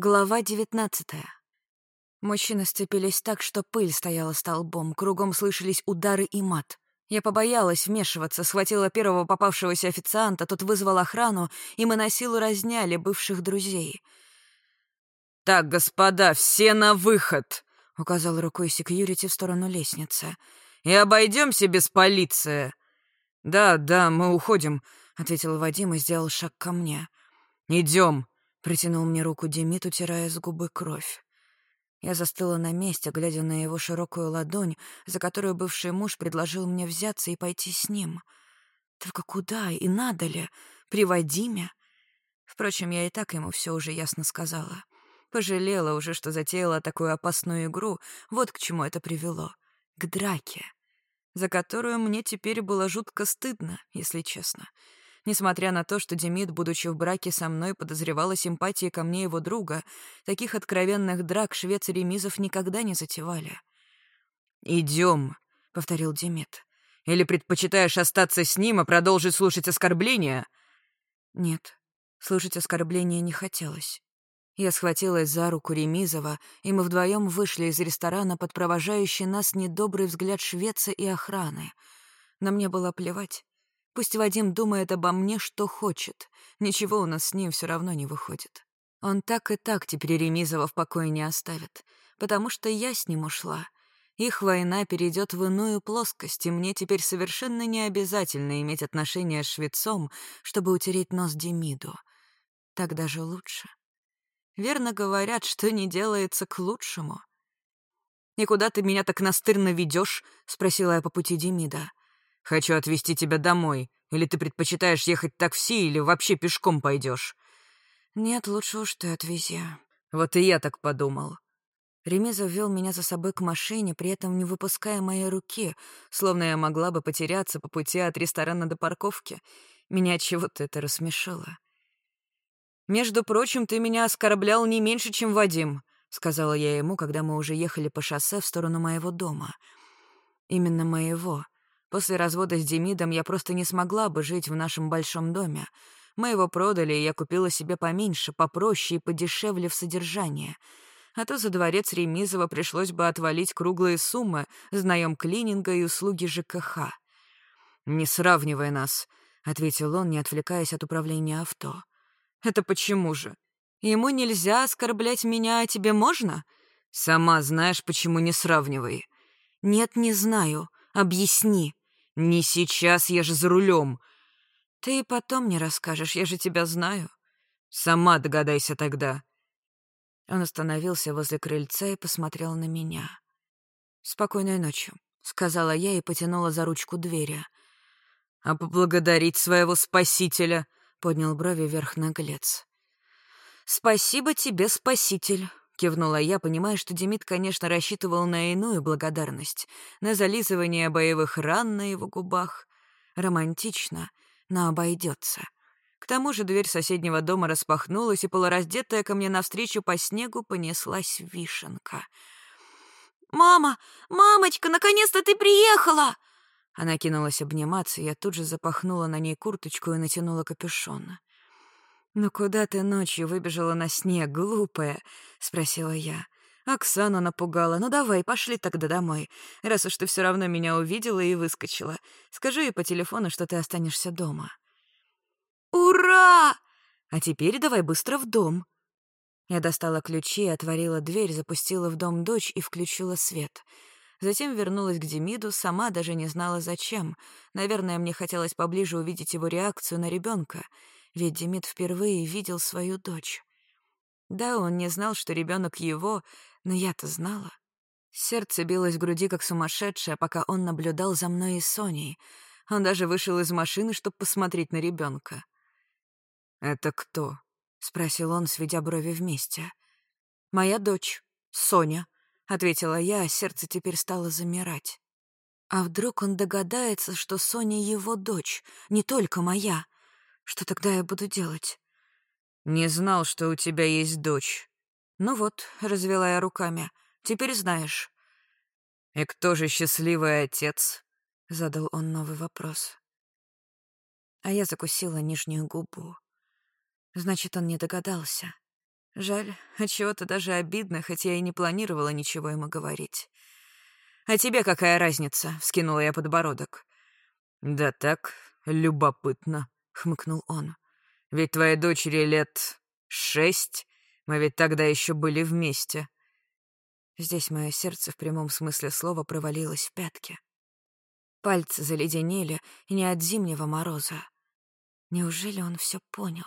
Глава девятнадцатая. Мужчины сцепились так, что пыль стояла столбом, кругом слышались удары и мат. Я побоялась вмешиваться, схватила первого попавшегося официанта, тот вызвал охрану, и мы на силу разняли бывших друзей. «Так, господа, все на выход!» — указал рукой секьюрити в сторону лестницы. «И обойдемся без полиции!» «Да, да, мы уходим», — ответил Вадим и сделал шаг ко мне. «Идем!» — протянул мне руку Демид, утирая с губы кровь. Я застыла на месте, глядя на его широкую ладонь, за которую бывший муж предложил мне взяться и пойти с ним. Только куда и надо ли? При Вадиме? Впрочем, я и так ему все уже ясно сказала. Пожалела уже, что затеяла такую опасную игру. Вот к чему это привело. К драке. За которую мне теперь было жутко стыдно, если честно. Несмотря на то, что Демид, будучи в браке со мной, подозревала симпатии ко мне его друга, таких откровенных драк швец и ремизов никогда не затевали. «Идем», — повторил Демид. «Или предпочитаешь остаться с ним и продолжить слушать оскорбления?» «Нет, слушать оскорбления не хотелось. Я схватилась за руку Ремизова, и мы вдвоем вышли из ресторана под провожающий нас недобрый взгляд швеца и охраны. Но мне было плевать. Пусть Вадим думает обо мне, что хочет. Ничего у нас с ним все равно не выходит. Он так и так теперь Ремизова в покое не оставит, потому что я с ним ушла. Их война перейдет в иную плоскость, и мне теперь совершенно не обязательно иметь отношения с швецом, чтобы утереть нос Демиду. Так даже лучше. Верно говорят, что не делается к лучшему. «И куда ты меня так настырно ведешь? спросила я по пути Демида. «Хочу отвезти тебя домой. Или ты предпочитаешь ехать такси, или вообще пешком пойдешь? «Нет, лучше уж ты отвези». «Вот и я так подумал». Ремезов вел меня за собой к машине, при этом не выпуская моей руки, словно я могла бы потеряться по пути от ресторана до парковки. Меня чего-то это рассмешило. «Между прочим, ты меня оскорблял не меньше, чем Вадим», — сказала я ему, когда мы уже ехали по шоссе в сторону моего дома. Именно моего. После развода с Демидом я просто не смогла бы жить в нашем большом доме. Мы его продали, и я купила себе поменьше, попроще и подешевле в содержании. А то за дворец Ремизова пришлось бы отвалить круглые суммы с наем клининга и услуги ЖКХ. «Не сравнивай нас», — ответил он, не отвлекаясь от управления авто. Это почему же? Ему нельзя оскорблять меня, а тебе можно? Сама знаешь, почему не сравнивай. Нет, не знаю. Объясни. Не сейчас, я же за рулем. Ты и потом не расскажешь, я же тебя знаю. Сама догадайся тогда. Он остановился возле крыльца и посмотрел на меня. «Спокойной ночи», — сказала я и потянула за ручку двери. «А поблагодарить своего спасителя?» — поднял брови вверх наглец. «Спасибо тебе, спаситель», — кивнула я, понимая, что Демид, конечно, рассчитывал на иную благодарность, на зализывание боевых ран на его губах. Романтично, но обойдется. К тому же дверь соседнего дома распахнулась, и полураздетая ко мне навстречу по снегу понеслась вишенка. «Мама! Мамочка, наконец-то ты приехала!» Она кинулась обниматься, и я тут же запахнула на ней курточку и натянула капюшон. «Ну куда ты ночью выбежала на снег, глупая?» — спросила я. Оксана напугала. «Ну давай, пошли тогда домой, раз уж ты все равно меня увидела и выскочила. Скажи ей по телефону, что ты останешься дома». «Ура!» «А теперь давай быстро в дом». Я достала ключи, отворила дверь, запустила в дом дочь и включила свет — Затем вернулась к Демиду, сама даже не знала зачем. Наверное, мне хотелось поближе увидеть его реакцию на ребенка, ведь Демид впервые видел свою дочь. Да, он не знал, что ребенок его, но я-то знала. Сердце билось в груди, как сумасшедшее, пока он наблюдал за мной и Соней. Он даже вышел из машины, чтобы посмотреть на ребенка. «Это кто?» — спросил он, сведя брови вместе. «Моя дочь, Соня», — ответила я, а сердце теперь стало замирать. А вдруг он догадается, что Соня его дочь, не только моя? Что тогда я буду делать? «Не знал, что у тебя есть дочь». «Ну вот», — развела я руками, — «теперь знаешь». «И кто же счастливый отец?» — задал он новый вопрос. А я закусила нижнюю губу. Значит, он не догадался. Жаль, отчего-то даже обидно, хотя я и не планировала ничего ему говорить. «А тебе какая разница?» — вскинула я подбородок. «Да так, любопытно», — хмыкнул он. «Ведь твоей дочери лет шесть, мы ведь тогда еще были вместе». Здесь мое сердце в прямом смысле слова провалилось в пятки. Пальцы заледенели, не от зимнего мороза. Неужели он все понял?